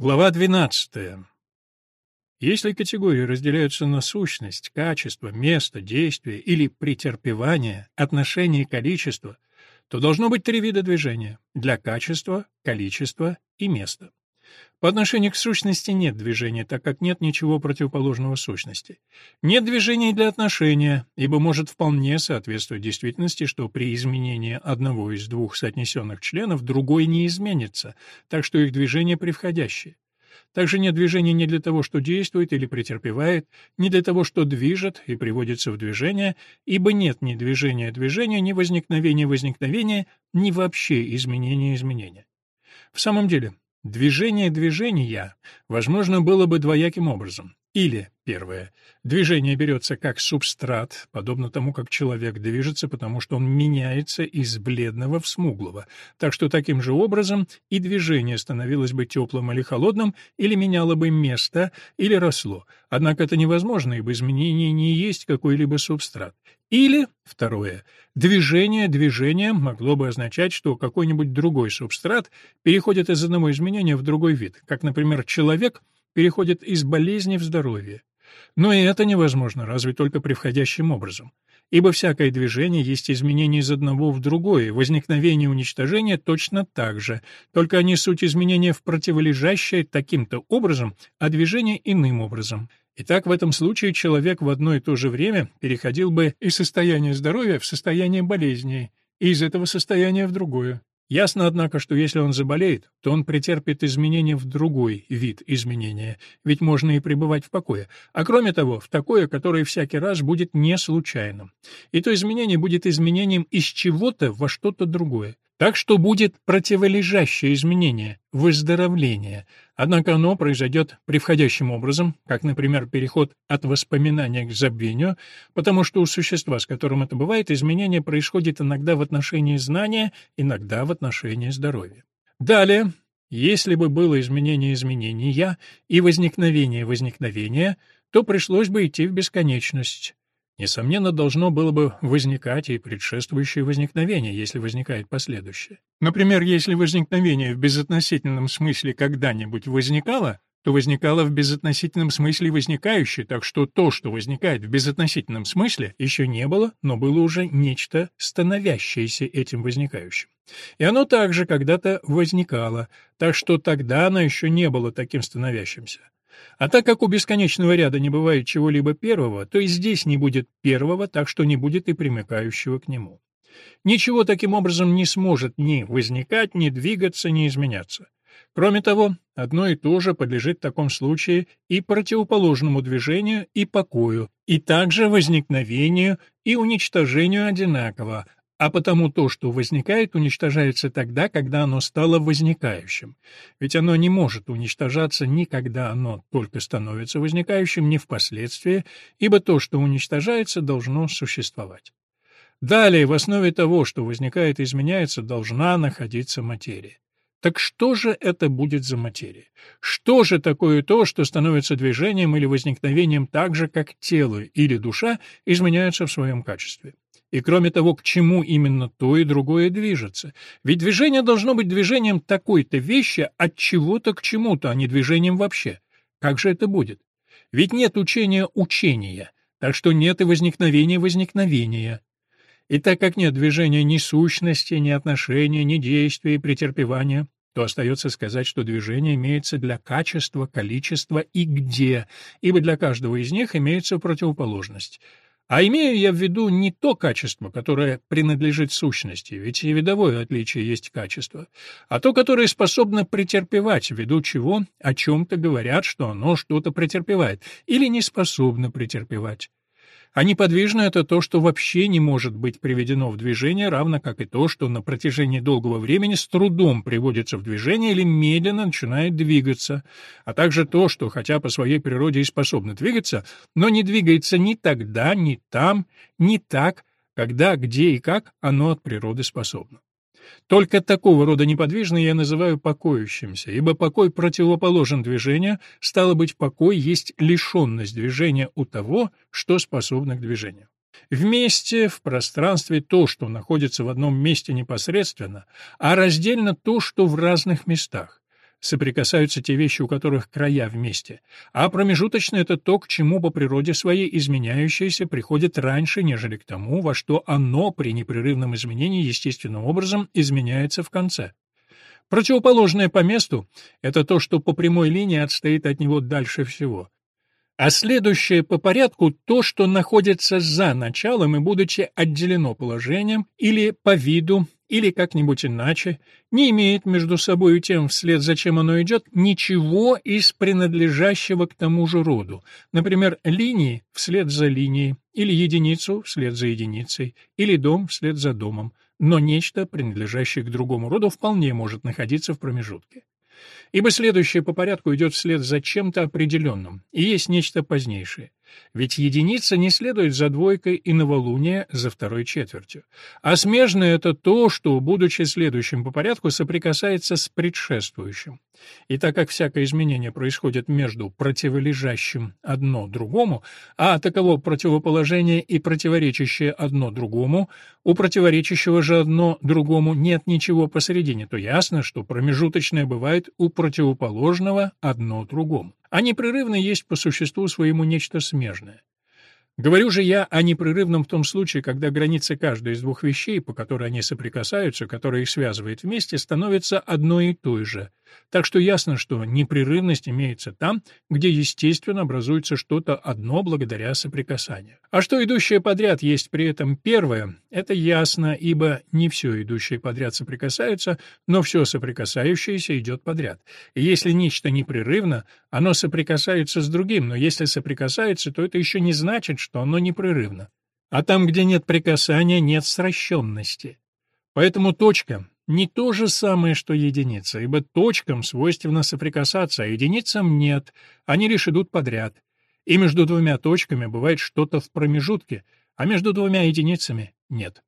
Глава 12. Если категории разделяются на сущность, качество, место, действие или претерпевание, отношение и количество, то должно быть три вида движения – для качества, количества и места. По отношению к сущности нет движения, так как нет ничего противоположного сущности. Нет движения для отношения, ибо может вполне соответствовать действительности, что при изменении одного из двух соотнесенных членов другой не изменится, так что их движение превходящее. Также нет движения не для того, что действует или претерпевает, не для того, что движет и приводится в движение, ибо нет ни движения движения, ни возникновения возникновения, ни вообще изменения изменения. В самом деле, Движение движения возможно было бы двояким образом. Или, первое, движение берется как субстрат, подобно тому, как человек движется, потому что он меняется из бледного в смуглого, так что таким же образом и движение становилось бы теплым или холодным, или меняло бы место, или росло. Однако это невозможно, ибо изменение не есть какой-либо субстрат. Или, второе, движение движением могло бы означать, что какой-нибудь другой субстрат переходит из одного изменения в другой вид, как, например, человек переходит из болезни в здоровье. Но и это невозможно, разве только превходящим образом. Ибо всякое движение есть изменение из одного в другое, возникновение и уничтожение точно так же, только они суть изменения в противолежащее таким-то образом, а движение иным образом. Итак, в этом случае человек в одно и то же время переходил бы из состояния здоровья в состояние болезни, и из этого состояния в другое. Ясно, однако, что если он заболеет, то он претерпит изменения в другой вид изменения, ведь можно и пребывать в покое, а кроме того, в такое, которое всякий раз будет не случайным. И то изменение будет изменением из чего-то во что-то другое. Так что будет противолежащее изменение, выздоровление, однако оно произойдет превходящим образом, как, например, переход от воспоминания к забвению, потому что у существа, с которым это бывает, изменение происходит иногда в отношении знания, иногда в отношении здоровья. Далее, если бы было изменение изменения и возникновение возникновения, то пришлось бы идти в бесконечность. Несомненно, должно было бы возникать и предшествующее возникновение, если возникает последующее. Например, если возникновение в безотносительном смысле когда-нибудь возникало, то возникало в безотносительном смысле возникающее, так что то, что возникает в безотносительном смысле, еще не было, но было уже нечто, становящееся этим возникающим. И оно также когда-то возникало, так что тогда оно еще не было таким становящимся. А так как у бесконечного ряда не бывает чего-либо первого, то и здесь не будет первого, так что не будет и примыкающего к нему. Ничего таким образом не сможет ни возникать, ни двигаться, ни изменяться. Кроме того, одно и то же подлежит в таком случае и противоположному движению, и покою, и также возникновению и уничтожению одинаково, а потому то, что возникает, уничтожается тогда, когда оно стало возникающим. Ведь оно не может уничтожаться ни когда оно только становится возникающим, ни впоследствии, ибо то, что уничтожается, должно существовать. Далее, в основе того, что возникает и изменяется, должна находиться материя. Так что же это будет за материя? Что же такое то, что становится движением или возникновением так же, как тело или душа изменяются в своем качестве? И кроме того, к чему именно то и другое движется? Ведь движение должно быть движением такой-то вещи от чего-то к чему-то, а не движением вообще. Как же это будет? Ведь нет учения учения, так что нет и возникновения возникновения. И так как нет движения ни сущности, ни отношения, ни действия и претерпевания, то остается сказать, что движение имеется для качества, количества и где, ибо для каждого из них имеется противоположность — а имею я в виду не то качество, которое принадлежит сущности, ведь и видовое отличие есть качество, а то, которое способно претерпевать, ввиду чего о чем-то говорят, что оно что-то претерпевает, или не способно претерпевать. А неподвижно — это то, что вообще не может быть приведено в движение, равно как и то, что на протяжении долгого времени с трудом приводится в движение или медленно начинает двигаться, а также то, что хотя по своей природе и способно двигаться, но не двигается ни тогда, ни там, ни так, когда, где и как оно от природы способно. Только такого рода неподвижное я называю покоящимся, ибо покой противоположен движению, стало быть, покой есть лишенность движения у того, что способно к движению. Вместе в пространстве то, что находится в одном месте непосредственно, а раздельно то, что в разных местах. Соприкасаются те вещи, у которых края вместе, а промежуточное — это то, к чему по природе своей изменяющееся приходит раньше, нежели к тому, во что оно при непрерывном изменении естественным образом изменяется в конце. Противоположное по месту — это то, что по прямой линии отстоит от него дальше всего. А следующее по порядку — то, что находится за началом и, будучи отделено положением или по виду, или как-нибудь иначе, не имеет между собой и тем, вслед за чем оно идет, ничего из принадлежащего к тому же роду, например, линии вслед за линией, или единицу вслед за единицей, или дом вслед за домом, но нечто, принадлежащее к другому роду, вполне может находиться в промежутке. Ибо следующее по порядку идет вслед за чем-то определенным, и есть нечто позднейшее. Ведь единица не следует за двойкой и новолуние за второй четвертью. А смежное — это то, что, будучи следующим по порядку, соприкасается с предшествующим. И так как всякое изменение происходит между противолежащим одно другому, а таково противоположение и противоречащее одно другому, у противоречащего же одно другому нет ничего посередине, то ясно, что промежуточное бывает у противоположного одно другому а непрерывно есть по существу своему нечто смежное. Говорю же я о непрерывном в том случае, когда граница каждой из двух вещей, по которой они соприкасаются, которая их связывает вместе, становится одной и той же. Так что ясно, что непрерывность имеется там, где естественно образуется что-то одно благодаря соприкасанию. А что идущее подряд есть при этом первое, это ясно, ибо не все идущее подряд соприкасаются, но все соприкасающееся идет подряд. И если нечто непрерывно, оно соприкасается с другим, но если соприкасается, то это еще не значит, что оно непрерывно. А там, где нет прикасания, нет сращенности. Поэтому точка не то же самое, что единица, ибо точкам свойственно соприкасаться, а единицам нет, они лишь идут подряд. И между двумя точками бывает что-то в промежутке, а между двумя единицами нет.